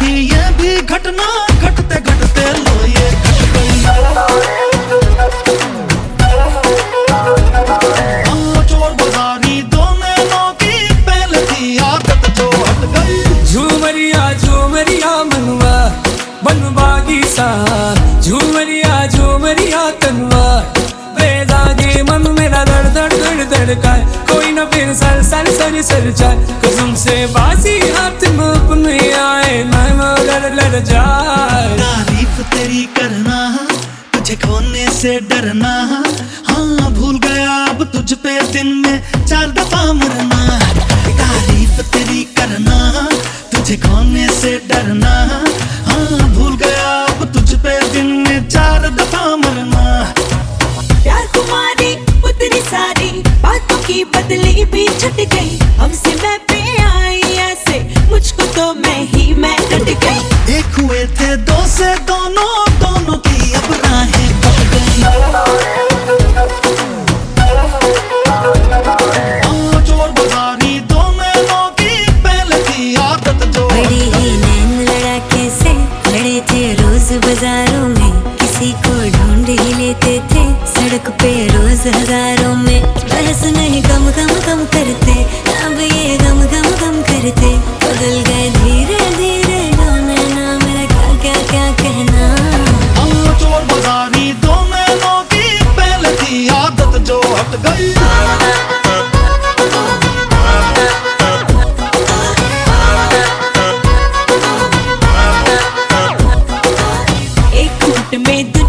थी ये भी घटना, घटते घटते लो ये घट गई चोर बाजारी दोनों नौ की पहले थी, आदत जो हट गई। झूमरिया झूमरिया मनुआ बनबागी सा झूमरिया झूमरिया तनुआ। बेदागे मन मेरा धड़ धड़ धड़ धड़का कोई ना फिर सर सर सर सर जाए कसम से बाजी हाथ में अपने आए लड़ लड़ जाए। तारीफ़ तेरी करना, तुझे खोने से डरना। हाँ भूल गया अब तुझ पे दिन में चार दफ़ा मरना। तारीफ़ तेरी करना, तुझे खोने से डरना। हाँ भूल गया अब तुझ पे दिन में चार दफ़ा मरना। से दोनों दोनों की अब राहें कट गई लड़े थे रोज बाजारों में। किसी को ढूंढ ही लेते थे सड़क पे रोज हज़ारों में। बहस नहीं कम कम कम करते, अब ये गम गम गम करते। बदल गए एक घूट में